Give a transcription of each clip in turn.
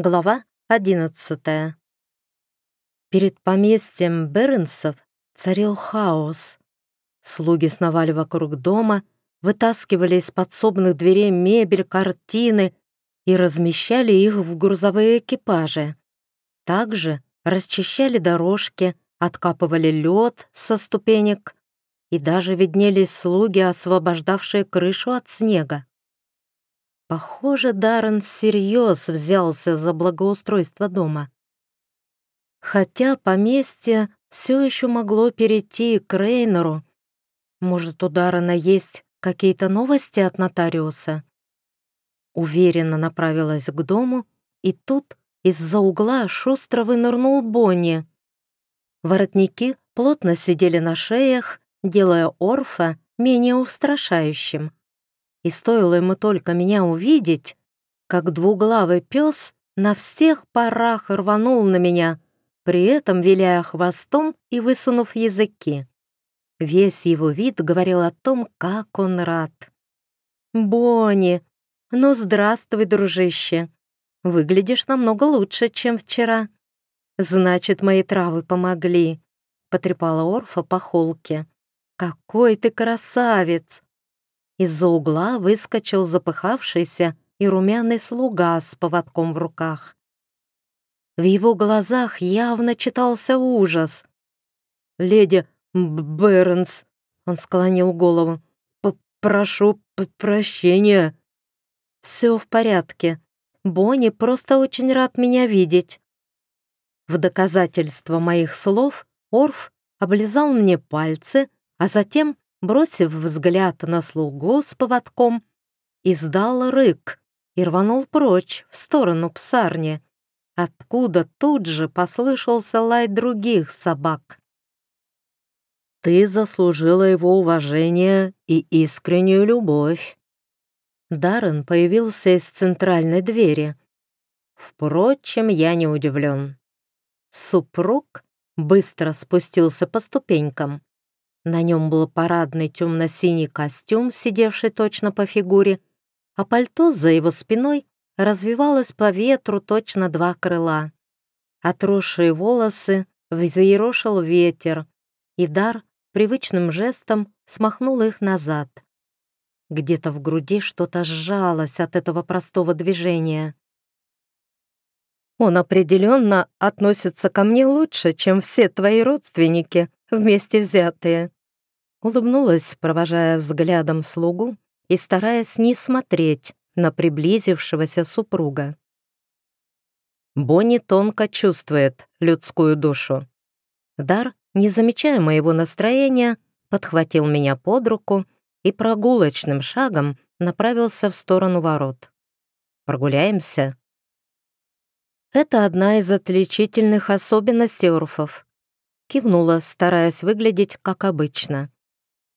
Глава одиннадцатая. Перед поместьем Бернсов царил хаос. Слуги сновали вокруг дома, вытаскивали из подсобных дверей мебель, картины и размещали их в грузовые экипажи. Также расчищали дорожки, откапывали лед со ступенек и даже виднелись слуги, освобождавшие крышу от снега. Похоже, Даррен всерьез взялся за благоустройство дома. Хотя поместье все еще могло перейти к Рейнеру. Может, у Даррена есть какие-то новости от нотариуса? Уверенно направилась к дому, и тут из-за угла шустро вынырнул Бонни. Воротники плотно сидели на шеях, делая Орфа менее устрашающим. И стоило ему только меня увидеть, как двуглавый пес на всех парах рванул на меня, при этом виляя хвостом и высунув языки. Весь его вид говорил о том, как он рад. «Бонни, ну здравствуй, дружище. Выглядишь намного лучше, чем вчера. Значит, мои травы помогли», — потрепала Орфа по холке. «Какой ты красавец!» Из-за угла выскочил запыхавшийся и румяный слуга с поводком в руках. В его глазах явно читался ужас. «Леди Бернс», — он склонил голову, — «прошу прощения». «Все в порядке. Бонни просто очень рад меня видеть». В доказательство моих слов Орф облизал мне пальцы, а затем бросив взгляд на слугу с поводком, издал рык и рванул прочь в сторону псарни, откуда тут же послышался лай других собак. «Ты заслужила его уважение и искреннюю любовь». Даррен появился из центральной двери. Впрочем, я не удивлен. Супруг быстро спустился по ступенькам. На нем был парадный темно-синий костюм, сидевший точно по фигуре, а пальто за его спиной развивалось по ветру точно два крыла. Отросшие волосы взъерошил ветер, и дар привычным жестом смахнул их назад. Где-то в груди что-то сжалось от этого простого движения. «Он определенно относится ко мне лучше, чем все твои родственники вместе взятые», Улыбнулась, провожая взглядом слугу и стараясь не смотреть на приблизившегося супруга. Бонни тонко чувствует людскую душу. Дар, не замечая моего настроения, подхватил меня под руку и прогулочным шагом направился в сторону ворот. «Прогуляемся?» «Это одна из отличительных особенностей орфов», кивнула, стараясь выглядеть как обычно.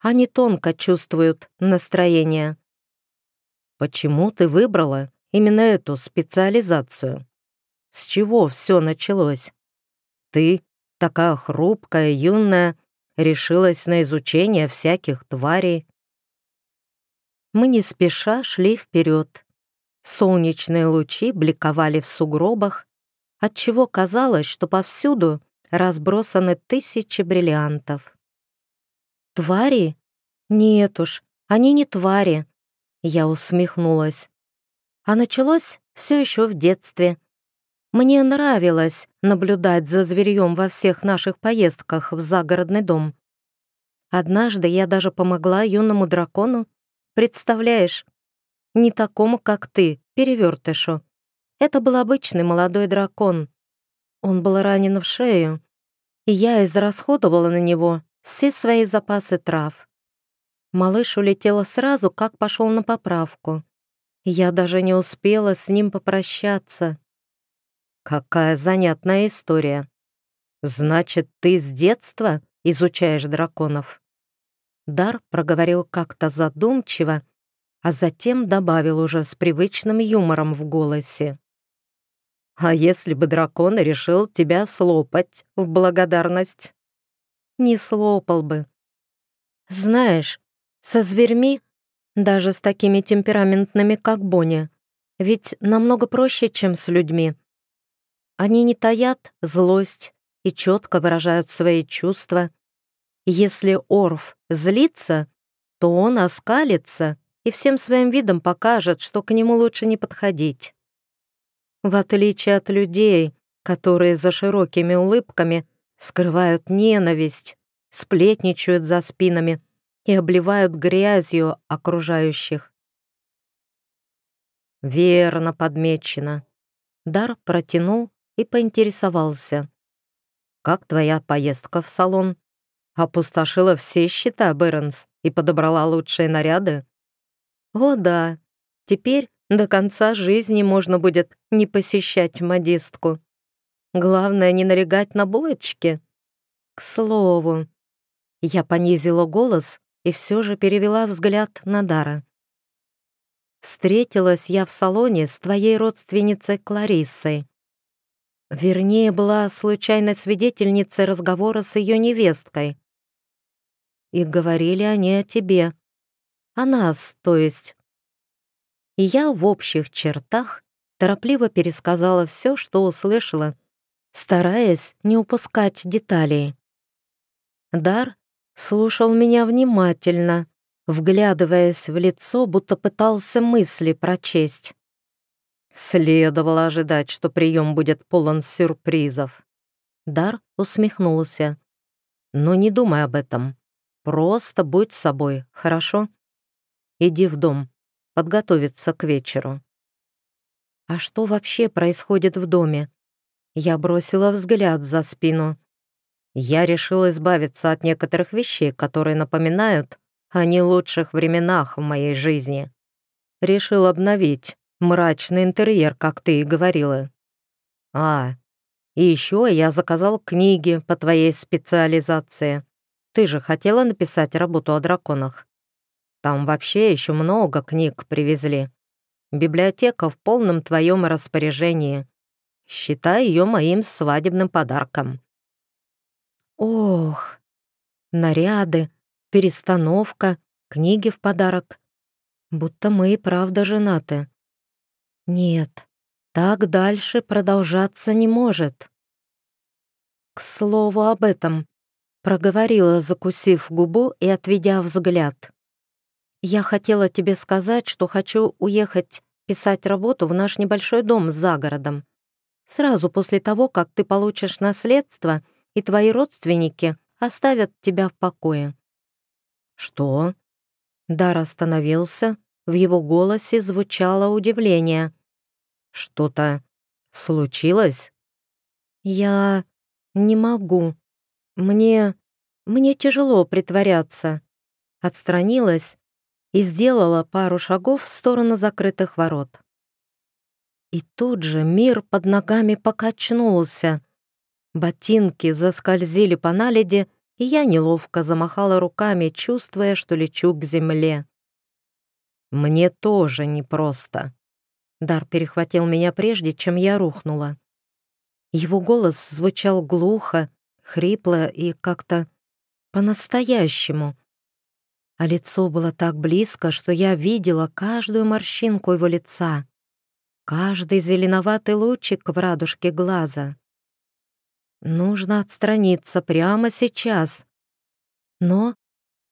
Они тонко чувствуют настроение. Почему ты выбрала именно эту специализацию? С чего все началось? Ты, такая хрупкая, юная, решилась на изучение всяких тварей. Мы не спеша шли вперед. Солнечные лучи бликовали в сугробах, отчего казалось, что повсюду разбросаны тысячи бриллиантов. «Твари? Нет уж, они не твари», — я усмехнулась. А началось все еще в детстве. Мне нравилось наблюдать за зверьем во всех наших поездках в загородный дом. Однажды я даже помогла юному дракону. Представляешь, не такому, как ты, перевертышу. Это был обычный молодой дракон. Он был ранен в шею, и я израсходовала на него все свои запасы трав. Малыш улетел сразу, как пошел на поправку. Я даже не успела с ним попрощаться. Какая занятная история. Значит, ты с детства изучаешь драконов? Дар проговорил как-то задумчиво, а затем добавил уже с привычным юмором в голосе. «А если бы дракон решил тебя слопать в благодарность?» Не слопал бы. Знаешь, со зверьми, даже с такими темпераментными, как Боня, ведь намного проще, чем с людьми, Они не таят злость и четко выражают свои чувства. Если Орф злится, то он оскалится и всем своим видом покажет, что к нему лучше не подходить. В отличие от людей, которые за широкими улыбками скрывают ненависть, сплетничают за спинами и обливают грязью окружающих. Верно подмечено. Дар протянул и поинтересовался. «Как твоя поездка в салон? Опустошила все счета, Бернс, и подобрала лучшие наряды?» «О да, теперь до конца жизни можно будет не посещать модистку. Главное, не налегать на булочки. К слову, я понизила голос и все же перевела взгляд на Дара. Встретилась я в салоне с твоей родственницей Клариссой. Вернее, была случайной свидетельницей разговора с ее невесткой. И говорили они о тебе. О нас, то есть. И я в общих чертах торопливо пересказала все, что услышала, стараясь не упускать деталей. Дар слушал меня внимательно, вглядываясь в лицо, будто пытался мысли прочесть. Следовало ожидать, что прием будет полон сюрпризов. Дар усмехнулся. «Но не думай об этом. Просто будь собой, хорошо? Иди в дом, подготовиться к вечеру». «А что вообще происходит в доме?» Я бросила взгляд за спину. Я решил избавиться от некоторых вещей, которые напоминают о не лучших временах в моей жизни. Решил обновить мрачный интерьер, как ты и говорила. А, и еще я заказал книги по твоей специализации. Ты же хотела написать работу о драконах. Там вообще еще много книг привезли. Библиотека в полном твоем распоряжении. Считай ее моим свадебным подарком. Ох, наряды, перестановка, книги в подарок. Будто мы и правда женаты. Нет, так дальше продолжаться не может. К слову об этом, проговорила, закусив губу и отведя взгляд. Я хотела тебе сказать, что хочу уехать писать работу в наш небольшой дом за городом. Сразу после того, как ты получишь наследство — и твои родственники оставят тебя в покое». «Что?» Дар остановился, в его голосе звучало удивление. «Что-то случилось?» «Я не могу. Мне... мне тяжело притворяться». Отстранилась и сделала пару шагов в сторону закрытых ворот. И тут же мир под ногами покачнулся, Ботинки заскользили по наледи, и я неловко замахала руками, чувствуя, что лечу к земле. «Мне тоже непросто». Дар перехватил меня прежде, чем я рухнула. Его голос звучал глухо, хрипло и как-то по-настоящему. А лицо было так близко, что я видела каждую морщинку его лица, каждый зеленоватый лучик в радужке глаза. Нужно отстраниться прямо сейчас. Но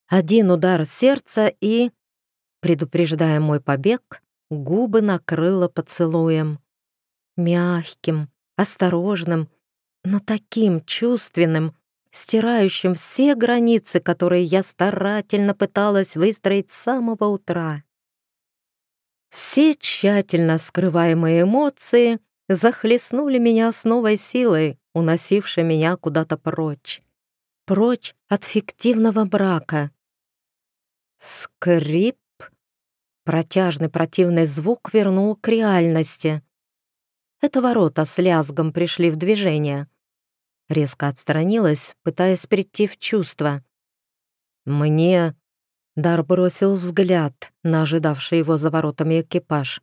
один удар сердца и, предупреждая мой побег, губы накрыла поцелуем. Мягким, осторожным, но таким чувственным, стирающим все границы, которые я старательно пыталась выстроить с самого утра. Все тщательно скрываемые эмоции захлестнули меня с новой силой, уносивший меня куда-то прочь. Прочь от фиктивного брака. Скрип. Протяжный противный звук вернул к реальности. Это ворота с лязгом пришли в движение. Резко отстранилась, пытаясь прийти в чувство. «Мне...» Дар бросил взгляд на ожидавший его за воротами экипаж.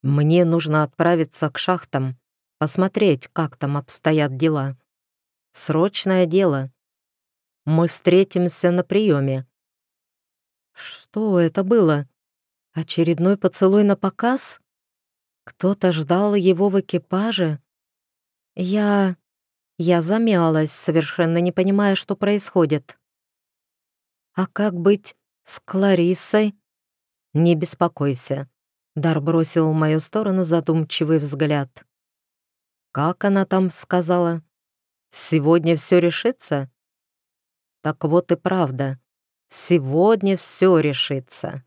«Мне нужно отправиться к шахтам посмотреть, как там обстоят дела. Срочное дело. Мы встретимся на приеме. Что это было? Очередной поцелуй на показ? Кто-то ждал его в экипаже? Я... Я замялась, совершенно не понимая, что происходит. А как быть с Клариссой? Не беспокойся. Дар бросил в мою сторону задумчивый взгляд. Как она там сказала? Сегодня все решится? Так вот и правда. Сегодня все решится.